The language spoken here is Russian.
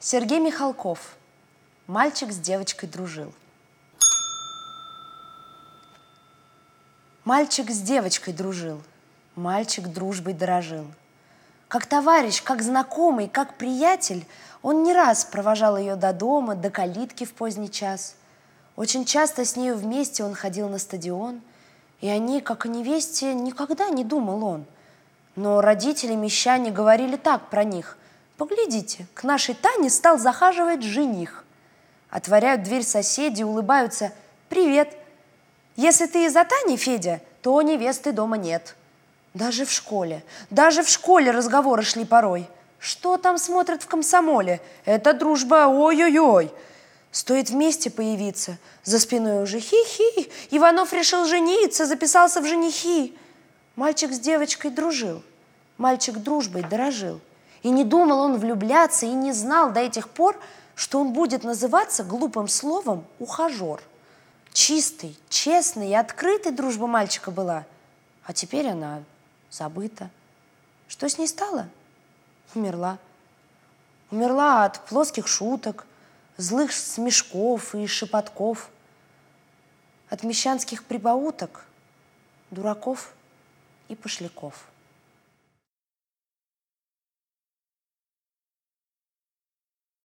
Сергей Михалков. Мальчик с девочкой дружил. Мальчик с девочкой дружил, мальчик дружбой дорожил. Как товарищ, как знакомый, как приятель, он не раз провожал ее до дома, до калитки в поздний час. Очень часто с нею вместе он ходил на стадион, и они, как о невесте, никогда не думал он. Но родители мещане говорили так про них. «Поглядите, к нашей Тане стал захаживать жених». Отворяют дверь соседи, улыбаются. «Привет! Если ты из-за Тани, Федя, то невесты дома нет». Даже в школе, даже в школе разговоры шли порой. Что там смотрят в комсомоле? Это дружба, ой-ой-ой. Стоит вместе появиться, за спиной уже хи-хи. Иванов решил жениться, записался в женихи. Мальчик с девочкой дружил, мальчик дружбой дорожил. И не думал он влюбляться, и не знал до этих пор, что он будет называться глупым словом «ухажер». Чистый, честный и открытый дружба мальчика была, а теперь она забыта. Что с ней стало? Умерла. Умерла от плоских шуток, злых смешков и шепотков, от мещанских прибауток, дураков и пошляков.